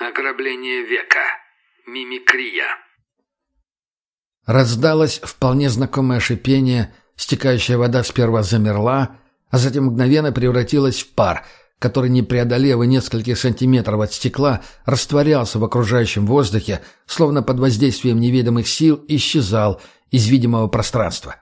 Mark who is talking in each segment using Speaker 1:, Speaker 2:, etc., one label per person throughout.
Speaker 1: Ограбление века. Мимикрия.
Speaker 2: Раздалось вполне знакомое шипение, стекающая вода сперва замерла, а затем мгновенно превратилась в пар, который, не преодолев и нескольких сантиметров от стекла, растворялся в окружающем воздухе, словно под воздействием неведомых сил исчезал из видимого пространства.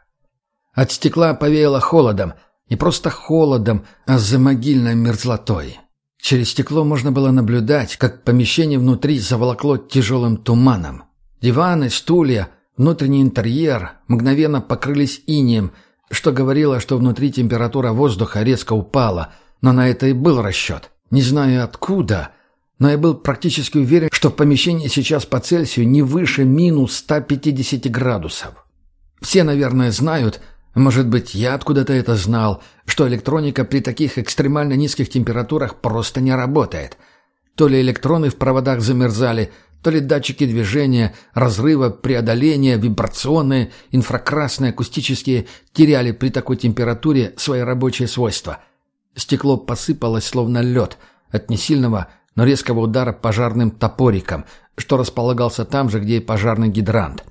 Speaker 2: От стекла повеяло холодом, не просто холодом, а замогильной мерзлотой. Через стекло можно было наблюдать, как помещение внутри заволокло тяжелым туманом. Диваны, стулья, внутренний интерьер мгновенно покрылись инеем, что говорило, что внутри температура воздуха резко упала, но на это и был расчет. Не знаю откуда, но я был практически уверен, что в помещении сейчас по Цельсию не выше минус 150 градусов. Все, наверное, знают, может быть, я откуда-то это знал, что электроника при таких экстремально низких температурах просто не работает. То ли электроны в проводах замерзали, то ли датчики движения, разрыва, преодоления, вибрационные, инфракрасные, акустические теряли при такой температуре свои рабочие свойства. Стекло посыпалось словно лед от несильного, но резкого удара пожарным топориком, что располагался там же, где и пожарный гидрант.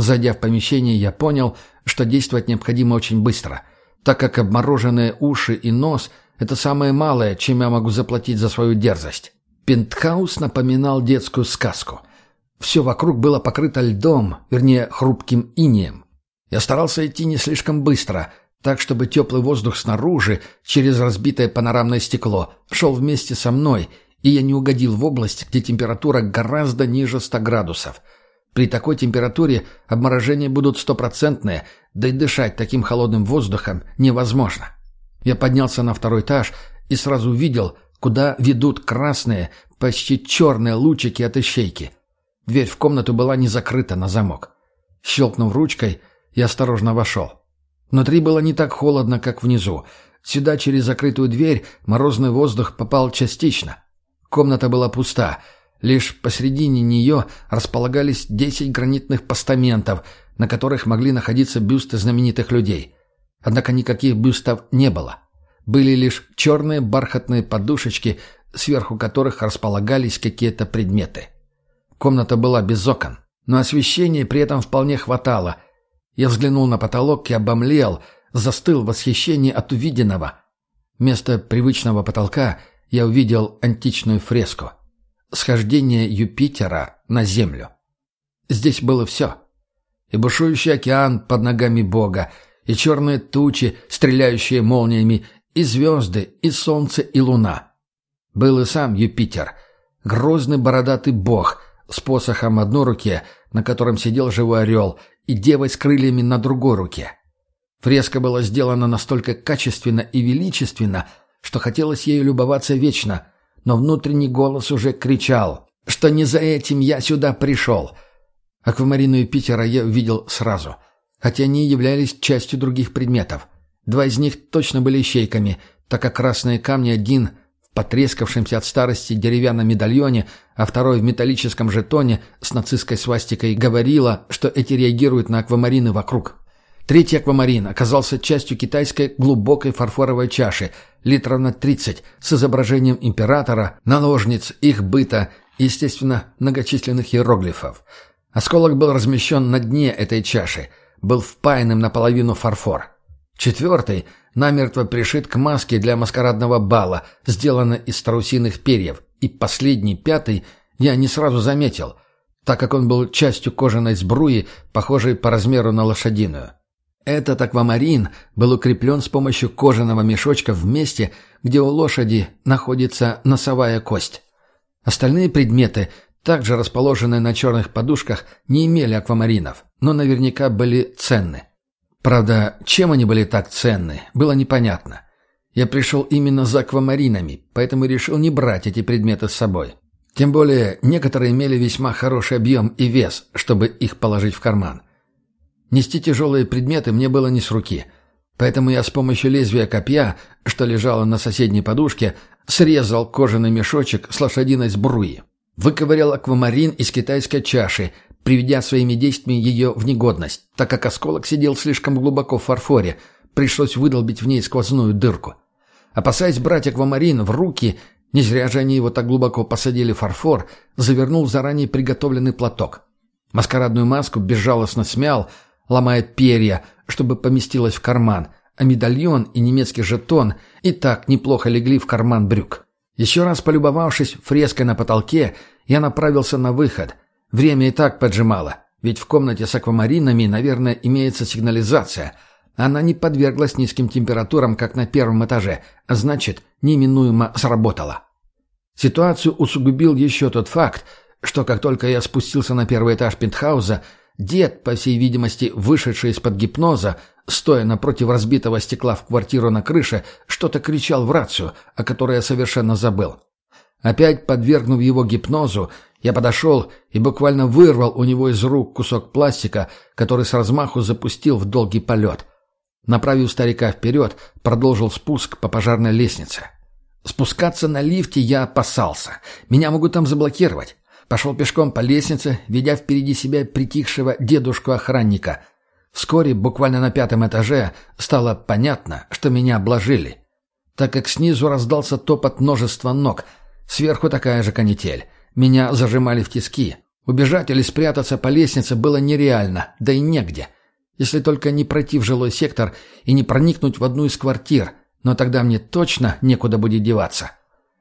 Speaker 2: Зайдя в помещение, я понял, что действовать необходимо очень быстро, так как обмороженные уши и нос – это самое малое, чем я могу заплатить за свою дерзость. Пентхаус напоминал детскую сказку. Все вокруг было покрыто льдом, вернее, хрупким инеем. Я старался идти не слишком быстро, так, чтобы теплый воздух снаружи, через разбитое панорамное стекло, шел вместе со мной, и я не угодил в область, где температура гораздо ниже 100 градусов – при такой температуре обморожения будут стопроцентные, да и дышать таким холодным воздухом невозможно. Я поднялся на второй этаж и сразу увидел, куда ведут красные, почти черные лучики от ищейки. Дверь в комнату была не закрыта на замок. Щелкнув ручкой, я осторожно вошел. Внутри было не так холодно, как внизу. Сюда через закрытую дверь морозный воздух попал частично. Комната была пуста — Лишь посредине нее располагались десять гранитных постаментов, на которых могли находиться бюсты знаменитых людей. Однако никаких бюстов не было. Были лишь черные бархатные подушечки, сверху которых располагались какие-то предметы. Комната была без окон, но освещения при этом вполне хватало. Я взглянул на потолок и обомлел, застыл в восхищении от увиденного. Вместо привычного потолка я увидел античную фреску — схождение Юпитера на Землю. Здесь было все. И бушующий океан под ногами Бога, и черные тучи, стреляющие молниями, и звезды, и солнце, и луна. Был и сам Юпитер, грозный бородатый бог с посохом одной руке, на котором сидел живой орел, и девой с крыльями на другой руке. Фреска была сделана настолько качественно и величественно, что хотелось ею любоваться вечно, но внутренний голос уже кричал, что не за этим я сюда пришел. Аквамарину Юпитера я увидел сразу, хотя они являлись частью других предметов. Два из них точно были ищейками, так как красные камни один в потрескавшемся от старости деревянном медальоне, а второй в металлическом жетоне с нацистской свастикой говорила, что эти реагируют на аквамарины вокруг. Третий аквамарин оказался частью китайской глубокой фарфоровой чаши, литров на 30, с изображением императора, наложниц, их быта и, естественно, многочисленных иероглифов. Осколок был размещен на дне этой чаши, был впаянным наполовину фарфор. Четвертый намертво пришит к маске для маскарадного бала, сделанной из страусиных перьев. И последний, пятый, я не сразу заметил, так как он был частью кожаной сбруи, похожей по размеру на лошадиную. Этот аквамарин был укреплен с помощью кожаного мешочка в месте, где у лошади находится носовая кость. Остальные предметы, также расположенные на черных подушках, не имели аквамаринов, но наверняка были ценны. Правда, чем они были так ценны, было непонятно. Я пришел именно за аквамаринами, поэтому решил не брать эти предметы с собой. Тем более, некоторые имели весьма хороший объем и вес, чтобы их положить в карман. Нести тяжелые предметы мне было не с руки, поэтому я с помощью лезвия копья, что лежало на соседней подушке, срезал кожаный мешочек с лошадиной сбруи. Выковырял аквамарин из китайской чаши, приведя своими действиями ее в негодность, так как осколок сидел слишком глубоко в фарфоре, пришлось выдолбить в ней сквозную дырку. Опасаясь брать аквамарин в руки, Не зря же они его так глубоко посадили в фарфор, завернул заранее приготовленный платок. Маскарадную маску безжалостно смял, ломая перья, чтобы поместилось в карман, а медальон и немецкий жетон и так неплохо легли в карман брюк. Еще раз полюбовавшись фреской на потолке, я направился на выход. Время и так поджимало, ведь в комнате с аквамаринами, наверное, имеется сигнализация. Она не подверглась низким температурам, как на первом этаже, а значит, неминуемо сработала. Ситуацию усугубил еще тот факт, что как только я спустился на первый этаж пентхауза, дед, по всей видимости, вышедший из-под гипноза, стоя напротив разбитого стекла в квартиру на крыше, что-то кричал в рацию, о которой я совершенно забыл. Опять подвергнув его гипнозу, я подошел и буквально вырвал у него из рук кусок пластика, который с размаху запустил в долгий полет. Направив старика вперед, продолжил спуск по пожарной лестнице. Спускаться на лифте я опасался. Меня могут там заблокировать. Пошел пешком по лестнице, ведя впереди себя притихшего дедушку-охранника. Вскоре, буквально на пятом этаже, стало понятно, что меня обложили. Так как снизу раздался топот множества ног, сверху такая же канитель. Меня зажимали в тиски. Убежать или спрятаться по лестнице было нереально, да и негде. Если только не пройти в жилой сектор и не проникнуть в одну из квартир, но тогда мне точно некуда будет деваться.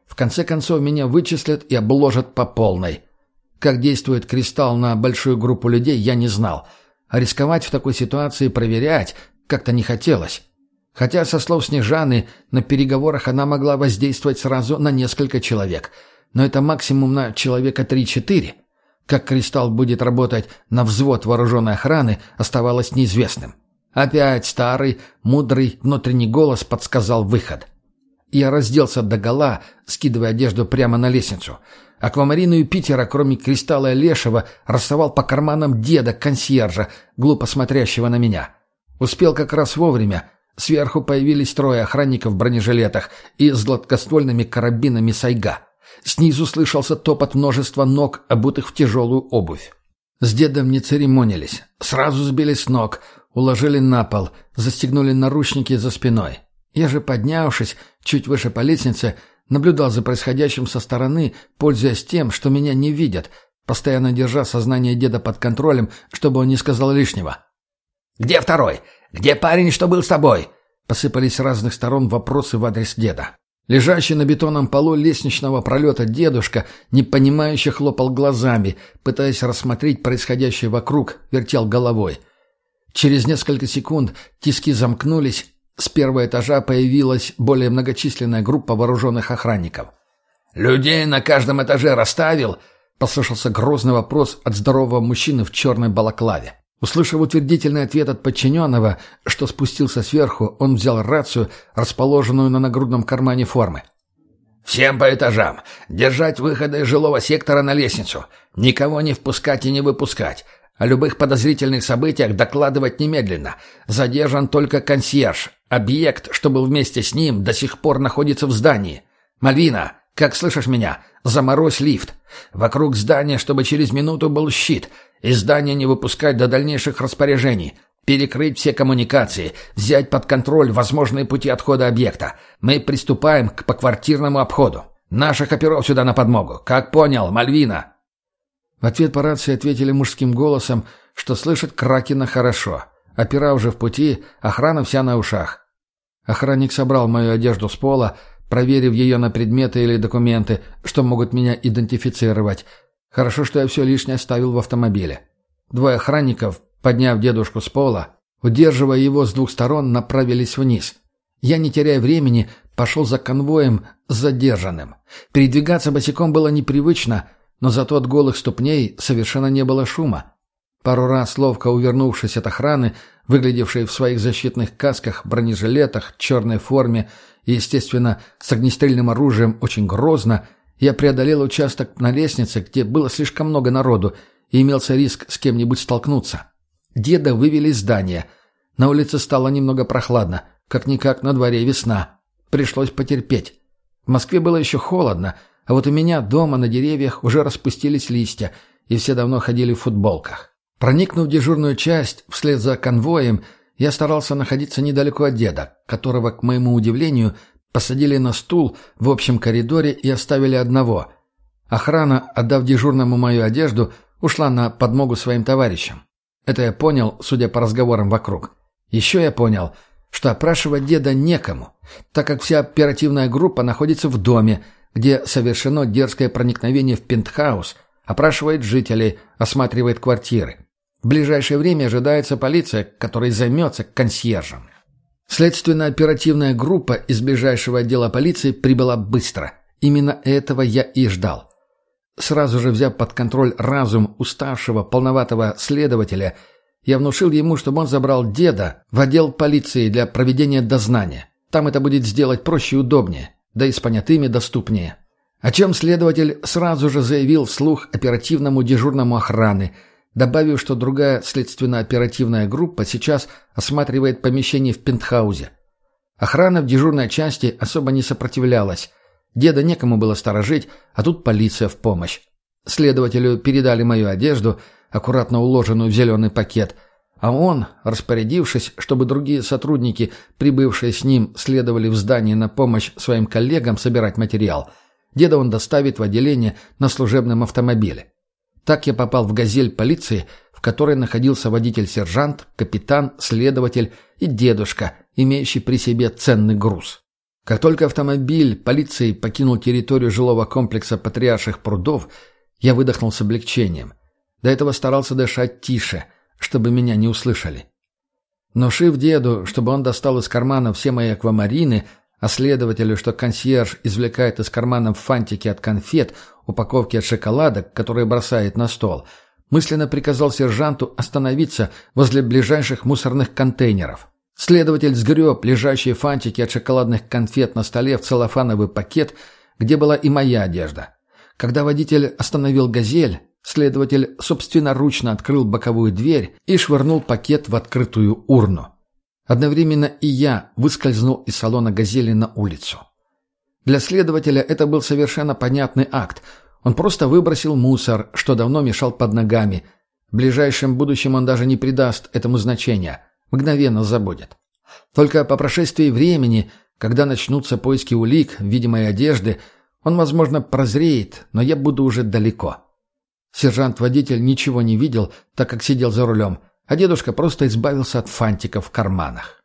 Speaker 2: В конце концов, меня вычислят и обложат по полной. Как действует кристалл на большую группу людей, я не знал. А рисковать в такой ситуации проверять как-то не хотелось. Хотя, со слов Снежаны, на переговорах она могла воздействовать сразу на несколько человек. Но это максимум на человека 3-4. Как кристалл будет работать на взвод вооруженной охраны, оставалось неизвестным. Опять старый, мудрый внутренний голос подсказал выход. Я разделся догола, скидывая одежду прямо на лестницу. Аквамарину Юпитера, кроме кристалла Лешего, рассовал по карманам деда, консьержа, глупо смотрящего на меня. Успел как раз вовремя. Сверху появились трое охранников в бронежилетах и с гладкоствольными карабинами сайга. Снизу слышался топот множества ног, обутых в тяжелую обувь. С дедом не церемонились. Сразу сбили с ног, уложили на пол, застегнули наручники за спиной. Я же, поднявшись чуть выше по лестнице, наблюдал за происходящим со стороны, пользуясь тем, что меня не видят, постоянно держа сознание деда под контролем, чтобы он не сказал лишнего. «Где второй? Где парень, что был с тобой?» Посыпались с разных сторон вопросы в адрес деда. Лежащий на бетонном полу лестничного пролета дедушка, непонимающе хлопал глазами, пытаясь рассмотреть происходящее вокруг, вертел головой. Через несколько секунд тиски замкнулись, с первого этажа появилась более многочисленная группа вооруженных охранников. «Людей на каждом этаже расставил?» — послышался грозный вопрос от здорового мужчины в черной балаклаве. Услышав утвердительный ответ от подчиненного, что спустился сверху, он взял рацию, расположенную на нагрудном кармане формы. «Всем по этажам. Держать выходы из жилого сектора на лестницу. Никого не впускать и не выпускать. О любых подозрительных событиях докладывать немедленно. Задержан только консьерж. Объект, что был вместе с ним, до сих пор находится в здании. Мальвина, как слышишь меня? Заморозь лифт. Вокруг здания, чтобы через минуту был щит. Из здания не выпускать до дальнейших распоряжений. Перекрыть все коммуникации, взять под контроль возможные пути отхода объекта. Мы приступаем к поквартирному обходу. Наших оперов сюда на подмогу. Как понял, Мальвина?» В ответ по рации ответили мужским голосом, что слышит Кракена хорошо. Опера уже в пути, охрана вся на ушах. Охранник собрал мою одежду с пола, проверив ее на предметы или документы, что могут меня идентифицировать. Хорошо, что я все лишнее оставил в автомобиле. Двое охранников, подняв дедушку с пола, удерживая его с двух сторон, направились вниз. Я, не теряя времени, пошел за конвоем задержанным. Передвигаться босиком было непривычно — но зато от голых ступней совершенно не было шума. Пару раз, ловко увернувшись от охраны, выглядевшей в своих защитных касках, бронежилетах, черной форме и, естественно, с огнестрельным оружием очень грозно, я преодолел участок на лестнице, где было слишком много народу, и имелся риск с кем-нибудь столкнуться. Деда вывели из здания. На улице стало немного прохладно, как-никак на дворе весна. Пришлось потерпеть. В Москве было еще холодно — а вот у меня дома на деревьях уже распустились листья, и все давно ходили в футболках. Проникнув в дежурную часть вслед за конвоем, я старался находиться недалеко от деда, которого, к моему удивлению, Посадили на стул в общем коридоре и оставили одного. Охрана, отдав дежурному мою одежду, ушла на подмогу своим товарищам. Это я понял, судя по разговорам вокруг. Еще я понял, что опрашивать деда некому, так как вся оперативная группа находится в доме, где совершено дерзкое проникновение в пентхаус, опрашивает жителей, осматривает квартиры. В ближайшее время ожидается полиция, которая займется консьержем. Следственно-оперативная группа из ближайшего отдела полиции прибыла быстро. Именно этого я и ждал. Сразу же взяв под контроль разум уставшего, полноватого следователя, я внушил ему, чтобы он забрал деда в отдел полиции для проведения дознания. Там это будет сделать проще и удобнее, да и с понятыми доступнее. О чем следователь сразу же заявил вслух оперативному дежурному охраны – добавив, что другая следственно-оперативная группа сейчас осматривает помещение в пентхаузе. Охрана в дежурной части особо не сопротивлялась. Деда некому было сторожить, а тут полиция в помощь. Следователю передали мою одежду, аккуратно уложенную в зеленый пакет, а он, распорядившись, чтобы другие сотрудники, прибывшие с ним, следовали в здание на помощь своим коллегам собирать материал, деда он доставит в отделение на служебном автомобиле. Так я попал в «Газель» полиции, в которой находился водитель-сержант, капитан, следователь и дедушка, имеющий при себе ценный груз. Как только автомобиль полиции покинул территорию жилого комплекса Патриарших прудов, я выдохнул с облегчением. До этого старался дышать тише, чтобы меня не услышали. Но шив деду, чтобы он достал из кармана все мои аквамарины, а следователю, что консьерж извлекает из карманов фантики от конфет, упаковки от шоколадок, которые бросает на стол, мысленно приказал сержанту остановиться возле ближайших мусорных контейнеров. Следователь сгреб лежащие фантики от шоколадных конфет на столе в целлофановый пакет, где была и моя одежда. Когда водитель остановил «Газель», следователь собственноручно открыл боковую дверь и швырнул пакет в открытую урну. Одновременно и я выскользнул из салона «Газели» на улицу. Для следователя это был совершенно понятный акт. Он просто выбросил мусор, что давно мешал под ногами. В ближайшем будущем он даже не придаст этому значения. Мгновенно забудет. Только по прошествии времени, когда начнутся поиски улик в виде моей одежды, он, возможно, прозреет, но я буду уже далеко. Сержант-водитель ничего не видел, так как сидел за рулем – а дедушка просто избавился от фантиков в карманах.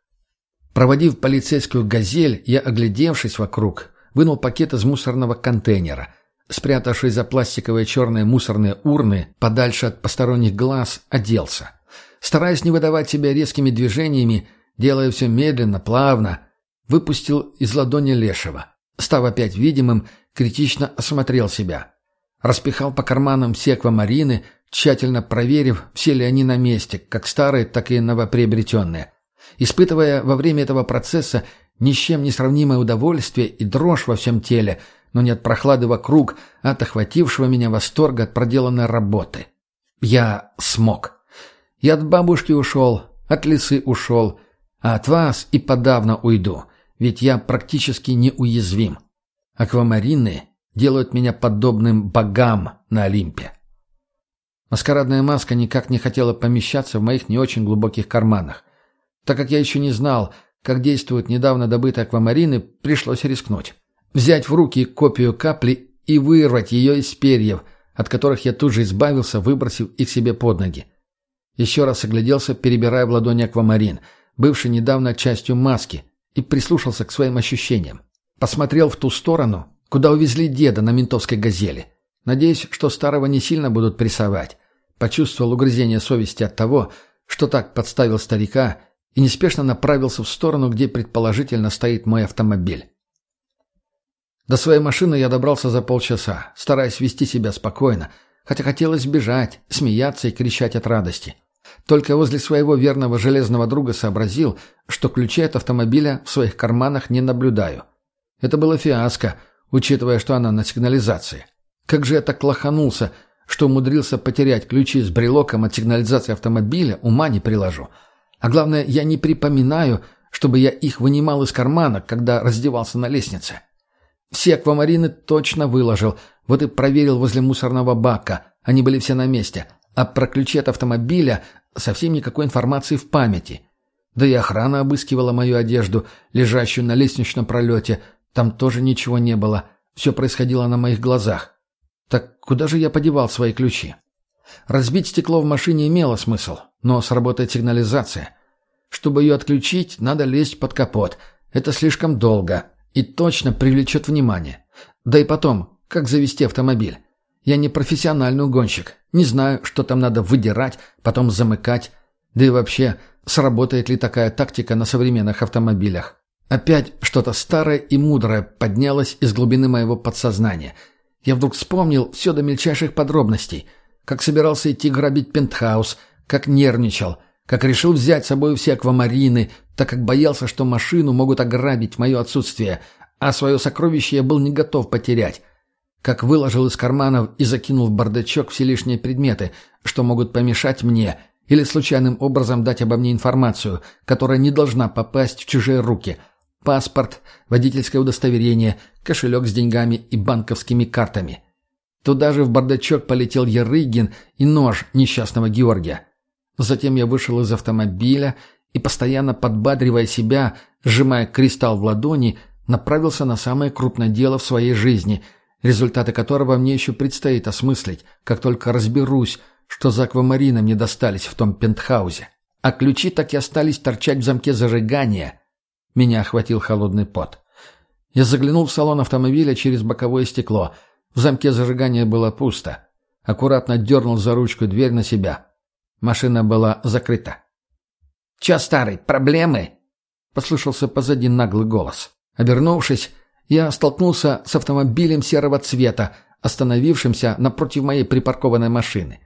Speaker 2: Проводив полицейскую «Газель», я, оглядевшись вокруг, вынул пакет из мусорного контейнера. Спрятавшись за пластиковые черные мусорные урны, подальше от посторонних глаз, оделся. Стараясь не выдавать себя резкими движениями, делая все медленно, плавно, выпустил из ладони лешего. Став опять видимым, критично осмотрел себя. Распихал по карманам все аквамарины, тщательно проверив, все ли они на месте, как старые, так и новоприобретенные. Испытывая во время этого процесса ни с чем не сравнимое удовольствие и дрожь во всем теле, но не от прохлады вокруг, а от охватившего меня восторга от проделанной работы. Я смог. Я от бабушки ушел, от лисы ушел, а от вас и подавно уйду, ведь я практически неуязвим. Аквамарины делают меня подобным богам на Олимпе. Маскарадная маска никак не хотела помещаться в моих не очень глубоких карманах. Так как я еще не знал, как действуют недавно добытые аквамарины, пришлось рискнуть. Взять в руки копию капли и вырвать ее из перьев, от которых я тут же избавился, выбросив их себе под ноги. Еще раз огляделся, перебирая в ладони аквамарин, бывший недавно частью маски, и прислушался к своим ощущениям. Посмотрел в ту сторону, куда увезли деда на ментовской «Газели». Надеюсь, что старого не сильно будут прессовать. Почувствовал угрызение совести от того, что так подставил старика и неспешно направился в сторону, где предположительно стоит мой автомобиль. До своей машины я добрался за полчаса, стараясь вести себя спокойно, хотя хотелось бежать, смеяться и кричать от радости. Только возле своего верного железного друга сообразил, что ключей от автомобиля в своих карманах не наблюдаю. Это было фиаско, учитывая, что она на сигнализации. Как же я так лоханулся, что умудрился потерять ключи с брелоком от сигнализации автомобиля, ума не приложу. А главное, я не припоминаю, чтобы я их вынимал из кармана, когда раздевался на лестнице. Все аквамарины точно выложил, вот и проверил возле мусорного бака, они были все на месте. А про ключи от автомобиля совсем никакой информации в памяти. Да и охрана обыскивала мою одежду, лежащую на лестничном пролете, Там тоже ничего не было. Все происходило на моих глазах. Так куда же я подевал свои ключи? Разбить стекло в машине имело смысл, но сработает сигнализация. Чтобы ее отключить, надо лезть под капот. Это слишком долго и точно привлечет внимание. Да и потом, как завести автомобиль? Я не профессиональный угонщик. Не знаю, что там надо выдирать, потом замыкать. Да и вообще, сработает ли такая тактика на современных автомобилях. Опять что-то старое и мудрое поднялось из глубины моего подсознания. Я вдруг вспомнил все до мельчайших подробностей. Как собирался идти грабить пентхаус, как нервничал, как решил взять с собой все аквамарины, так как боялся, что машину могут ограбить в мое отсутствие, а свое сокровище я был не готов потерять. Как выложил из карманов и закинул в бардачок все лишние предметы, что могут помешать мне или случайным образом дать обо мне информацию, которая не должна попасть в чужие руки. Паспорт, водительское удостоверение, кошелек с деньгами и банковскими картами. Туда же в бардачок полетел Ярыгин и нож несчастного Георгия. Затем я вышел из автомобиля и, постоянно подбадривая себя, сжимая кристалл в ладони, направился на самое крупное дело в своей жизни, результаты которого мне еще предстоит осмыслить, как только разберусь, что за аквамарины мне достались в том пентхаузе. А ключи так и остались торчать в замке зажигания. Меня охватил холодный пот. Я заглянул в салон автомобиля через боковое стекло. В замке зажигания было пусто. Аккуратно дернул за ручку дверь на себя. Машина была закрыта. «Че, старый, проблемы?» — послышался позади наглый голос. Обернувшись, я столкнулся с автомобилем серого цвета, остановившимся напротив моей припаркованной машины.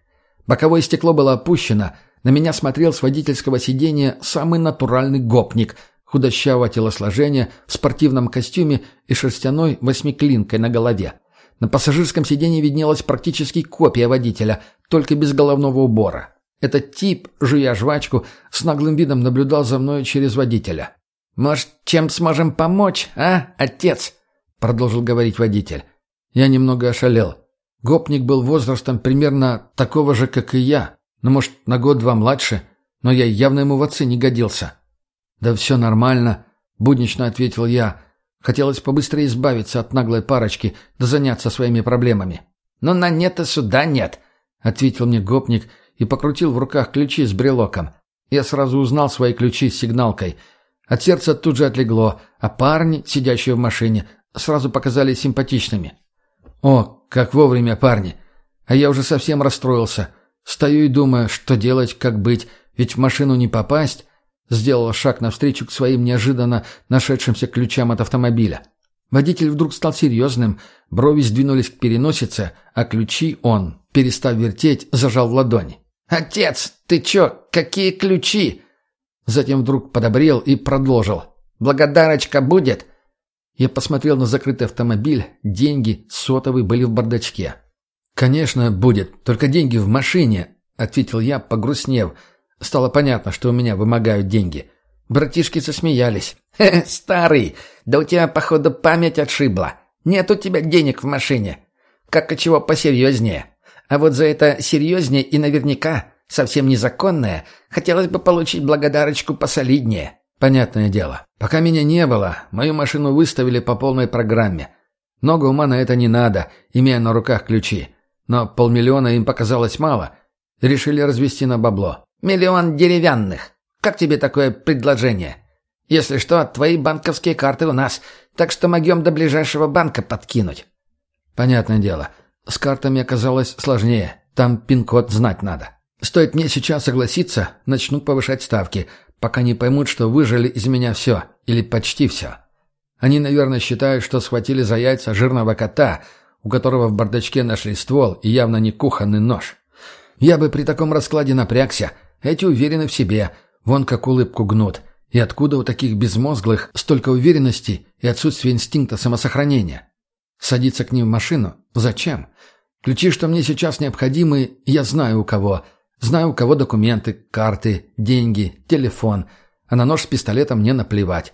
Speaker 2: Боковое стекло было опущено, на меня смотрел с водительского сиденья самый натуральный гопник, худощавого телосложения, в спортивном костюме и шерстяной восьмиклинкой на голове. На пассажирском сиденье виднелась практически копия водителя, только без головного убора. Этот тип, жуя жвачку, с наглым видом наблюдал за мной через водителя. «Может, чем сможем помочь, а, отец?» — продолжил говорить водитель. Я немного ошалел. Гопник был возрастом примерно такого же, как и я, ну, может, на год-два младше, но я явно ему в отцы не годился. «Да все нормально», — буднично ответил я. Хотелось побыстрее избавиться от наглой парочки, да заняться своими проблемами. «Но на нет и суда нет», — ответил мне гопник и покрутил в руках ключи с брелоком. Я сразу узнал свои ключи с сигналкой. От сердца тут же отлегло, а парни, сидящие в машине, сразу показались симпатичными. «О, как вовремя, парни! А я уже совсем расстроился. Стою и думаю, что делать, как быть, ведь в машину не попасть». Сделал шаг навстречу к своим неожиданно нашедшимся ключам от автомобиля. Водитель вдруг стал серьезным, брови сдвинулись к переносице, а ключи он, перестав вертеть, зажал в ладони. «Отец, ты чё, какие ключи?» Затем вдруг подобрел и продолжил. «Благодарочка будет?» Я посмотрел на закрытый автомобиль, деньги, сотовый были в бардачке. «Конечно, будет, только деньги в машине», — ответил я, погрустнев. Стало понятно, что у меня вымогают деньги. Братишки засмеялись. «Хе, старый, да у тебя, походу, память отшибла. Нет у тебя денег в машине. Как и чего посерьезнее. А вот за это серьезнее и наверняка, совсем незаконное, хотелось бы получить благодарочку посолиднее. Понятное дело. Пока меня не было, мою машину выставили по полной программе. Много ума на это не надо, имея на руках ключи. Но полмиллиона им показалось мало. Решили развести на бабло. «Миллион деревянных. Как тебе такое предложение? Если что, твои банковские карты у нас, так что могем до ближайшего банка подкинуть». Понятное дело. С картами оказалось сложнее. Там пин-код знать надо. Стоит мне сейчас согласиться, начнут повышать ставки, пока не поймут, что выжили из меня все, или почти все. Они, наверное, считают, что схватили за яйца жирного кота, у которого в бардачке нашли ствол и явно не кухонный нож. Я бы при таком раскладе напрягся. Эти уверены в себе, вон как улыбку гнут. И откуда у таких безмозглых столько уверенности и отсутствие инстинкта самосохранения? Садиться к ним в машину? Зачем? Ключи, что мне сейчас необходимы, я знаю у кого. Знаю у кого документы, карты, деньги, телефон. А на нож с пистолетом мне наплевать.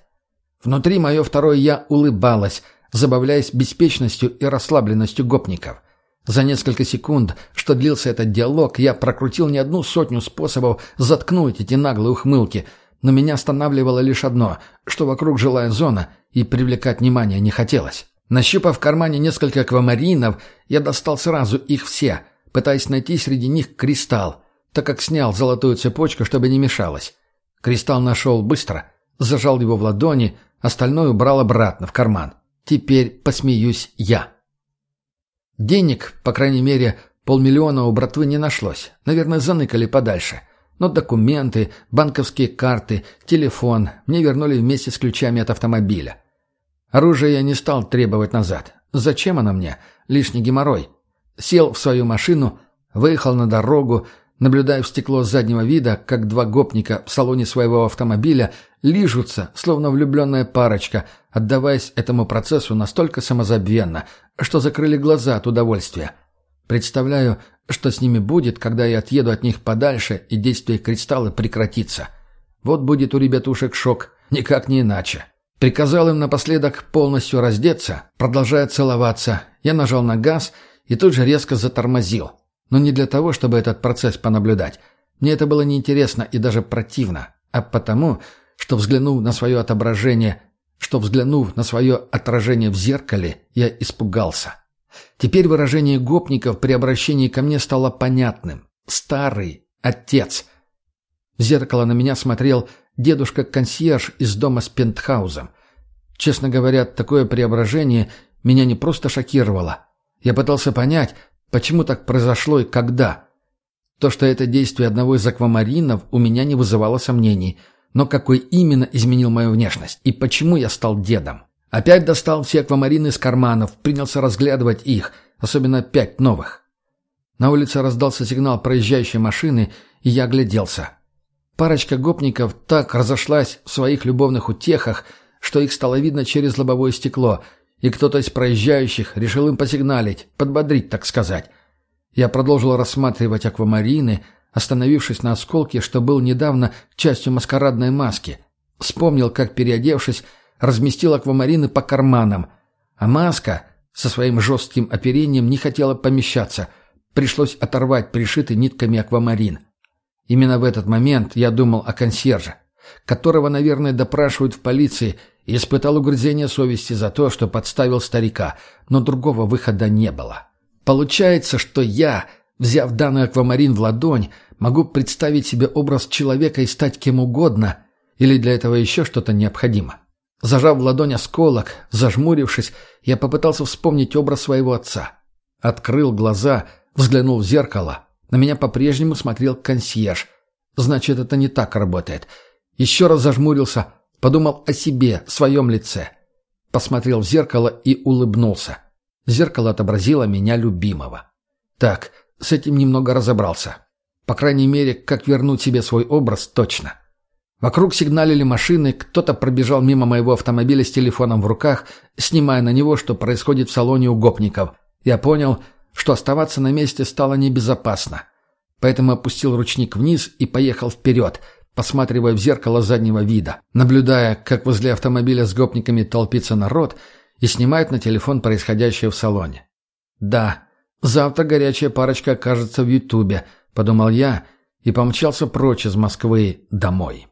Speaker 2: Внутри мое второе «я» улыбалось, забавляясь беспечностью и расслабленностью гопников. За несколько секунд, что длился этот диалог, я прокрутил не одну сотню способов заткнуть эти наглые ухмылки, Но меня останавливало лишь одно, что вокруг жилая зона, и привлекать внимание не хотелось. Нащупав в кармане несколько аквамаринов, я достал сразу их все, пытаясь найти среди них кристалл, так как снял золотую цепочку, чтобы не мешалось. Кристалл нашел быстро, зажал его в ладони, остальное убрал обратно в карман. Теперь посмеюсь я. Денег, по крайней мере, полмиллиона у братвы не нашлось. Наверное, заныкали подальше. Но документы, банковские карты, телефон мне вернули вместе с ключами от автомобиля. Оружие я не стал требовать назад. Зачем оно мне? Лишний геморрой. Сел в свою машину, выехал на дорогу, наблюдая в стекло заднего вида, как два гопника в салоне своего автомобиля лижутся, словно влюбленная парочка, отдаваясь этому процессу настолько самозабвенно, что закрыли глаза от удовольствия. Представляю, что с ними будет, когда я отъеду от них подальше и действие кристалла прекратится. Вот будет у ребятушек шок, никак не иначе. Приказал им напоследок полностью раздеться, продолжая целоваться. Я нажал на газ и тут же резко затормозил. Но не для того, чтобы этот процесс понаблюдать. Мне это было неинтересно и даже противно, а потому, что взглянув на свое отображение, что взглянув на свое отражение в зеркале, я испугался. Теперь выражение гопников при обращении ко мне стало понятным. Старый отец. В зеркало на меня смотрел дедушка-консьерж из дома с пентхаузом. Честно говоря, такое преображение меня не просто шокировало. Я пытался понять, почему так произошло и когда. То, что это действие одного из аквамаринов, у меня не вызывало сомнений. Но какой именно изменил мою внешность? И почему я стал дедом? Опять достал все аквамарины из карманов, принялся разглядывать их, особенно пять новых. На улице раздался сигнал проезжающей машины, и я огляделся. Парочка гопников так разошлась в своих любовных утехах, что их стало видно через лобовое стекло, и кто-то из проезжающих решил им посигналить, подбодрить, так сказать. Я продолжил рассматривать аквамарины, остановившись на осколке, что был недавно частью маскарадной маски. Вспомнил, как, переодевшись, разместил аквамарины по карманам, а маска со своим жестким оперением не хотела помещаться. Пришлось оторвать пришитый нитками аквамарин. Именно в этот момент я думал о консьерже, которого, наверное, допрашивают в полиции, и испытал угрызение совести за то, что подставил старика, но другого выхода не было. Получается, что я, взяв данный аквамарин в ладонь, могу представить себе образ человека и стать кем угодно, или для этого еще что-то необходимо. Зажав в ладонь осколок, зажмурившись, я попытался вспомнить образ своего отца. Открыл глаза, взглянул в зеркало. На меня по-прежнему смотрел консьерж. Значит, это не так работает. Еще раз зажмурился, подумал о себе, своем лице. Посмотрел в зеркало и улыбнулся. Зеркало отобразило меня любимого. Так, с этим немного разобрался. По крайней мере, как вернуть себе свой образ точно. Вокруг сигналили машины, кто-то пробежал мимо моего автомобиля с телефоном в руках, снимая на него, что происходит в салоне у гопников. Я понял, что оставаться на месте стало небезопасно. Поэтому опустил ручник вниз и поехал вперед, посматривая в зеркало заднего вида, наблюдая, как возле автомобиля с гопниками толпится народ и снимает на телефон происходящее в салоне. «Да, завтра горячая парочка окажется в Ютубе», — подумал я и помчался прочь из Москвы домой.